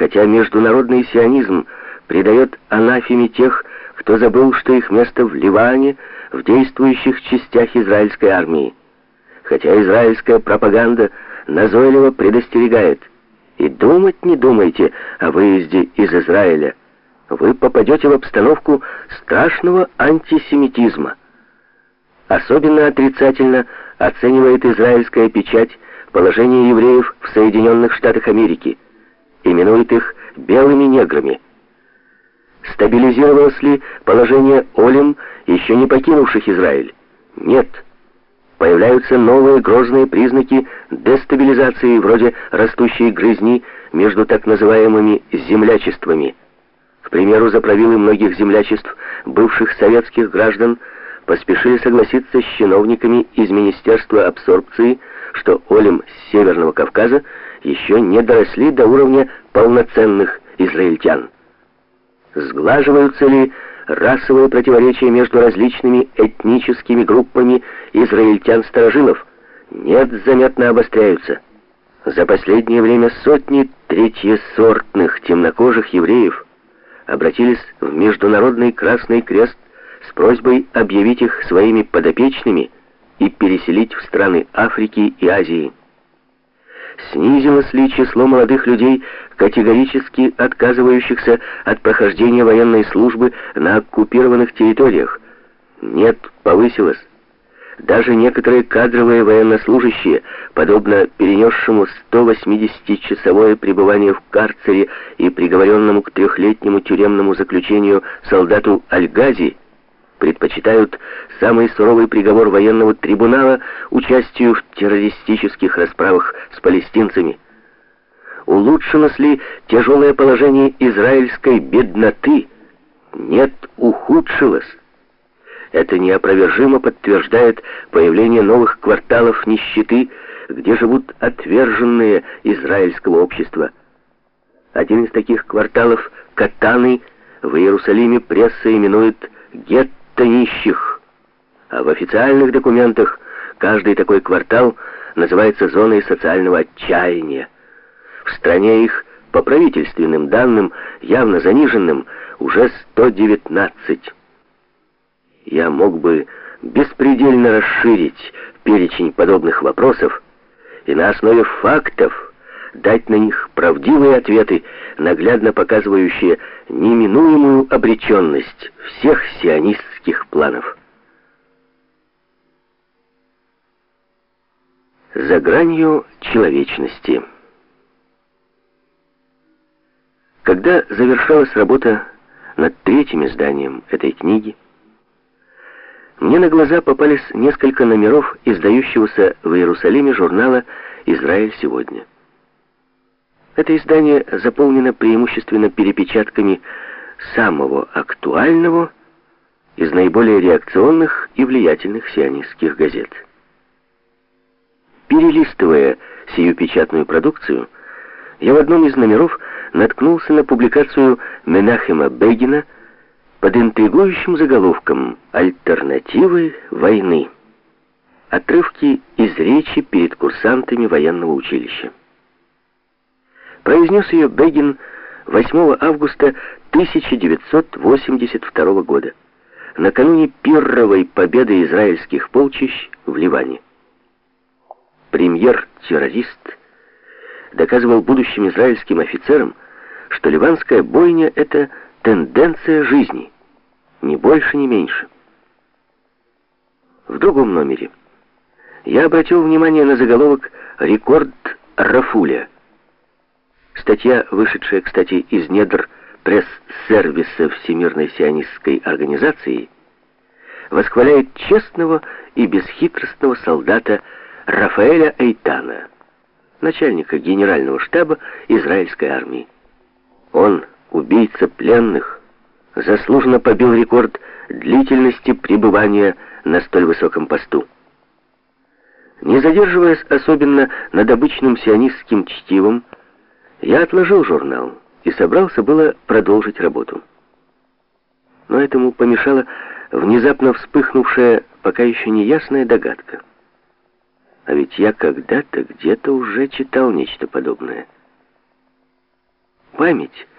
хотя международный сионизм придает анафеме тех, кто забыл, что их место в Ливане, в действующих частях израильской армии. Хотя израильская пропаганда назойливо предостерегает. И думать не думайте о выезде из Израиля. Вы попадете в обстановку страшного антисемитизма. Особенно отрицательно оценивает израильская печать положение евреев в Соединенных Штатах Америки. Именует их белыми неграми. Стабилизировалось ли положение Олем, еще не покинувших Израиль? Нет. Появляются новые грозные признаки дестабилизации, вроде растущей грызни между так называемыми землячествами. К примеру, заправилы многих землячеств, бывших советских граждан, поспешили согласиться с чиновниками из Министерства абсорбции, что Олем с Северного Кавказа еще не доросли до уровня полноценных израильтян. Сглаживаются ли расовые противоречия между различными этническими группами израильтян-старожилов? Нет, заметно обостряются. За последнее время сотни третьесортных темнокожих евреев обратились в Международный Красный Крест с просьбой объявить их своими подопечными и переселить в страны Африки и Азии. Снизилось ли число молодых людей, категорически отказывающихся от прохождения военной службы на оккупированных территориях? Нет, повысилось. Даже некоторые кадровые военнослужащие, подобно перенесшему 180-часовое пребывание в карцере и приговоренному к трехлетнему тюремному заключению солдату Альгази, предпочитают самый суровый приговор военного трибунала участию в террористических расправах с палестинцами. Улучшилось ли тяжелое положение израильской бедноты? Нет, ухудшилось. Это неопровержимо подтверждает появление новых кварталов нищеты, где живут отверженные израильского общества. Один из таких кварталов, Катаны, в Иерусалиме пресса именует гетто гетто нищих. А в официальных документах каждый такой квартал называется зоной социального отчаяния. В стране их, по правительственным данным, явно заниженным, уже 119. Я мог бы беспредельно расширить перечень подобных вопросов и на основе фактов дать на них правдивые ответы, наглядно показывающие неминуемую обреченность всех сионистских планов. За гранью человечности. Когда завершалась работа над третьим изданием этой книги, мне на глаза попались несколько номеров издающегося в Иерусалиме журнала «Израиль сегодня». Это издание заполнено преимущественно перепечатками самого актуального из наиболее реакционных и влиятельных сионистских газет. Перелистывая сию печатную продукцию, я в одном из номеров наткнулся на публикацию Менахема Бегина под интригующим заголовком «Альтернативы войны». Отрывки из речи перед курсантами военного училища. Произнес ее Бегин 8 августа 1982 года, накануне пирровой победы израильских полчищ в Ливане. Премьер-террорист доказывал будущим израильским офицерам, что ливанская бойня — это тенденция жизни, ни больше, ни меньше. В другом номере я обратил внимание на заголовок «Рекорд Рафуля». Статья, вышедшая, кстати, из недр пресс-сервиса Всемирной сионистской организации, восхваляет честного и бесхитростного солдата Рафаэля Эйтана, начальника генерального штаба израильской армии. Он, убийца пленных, заслуженно побил рекорд длительности пребывания на столь высоком посту. Не задерживаясь особенно над обычным сионистским чтивом, я отложил журнал и собрался было продолжить работу. Но этому помешала внезапно вспыхнувшая, пока еще неясная догадка. А ведь я когда-то где-то уже читал нечто подобное. Память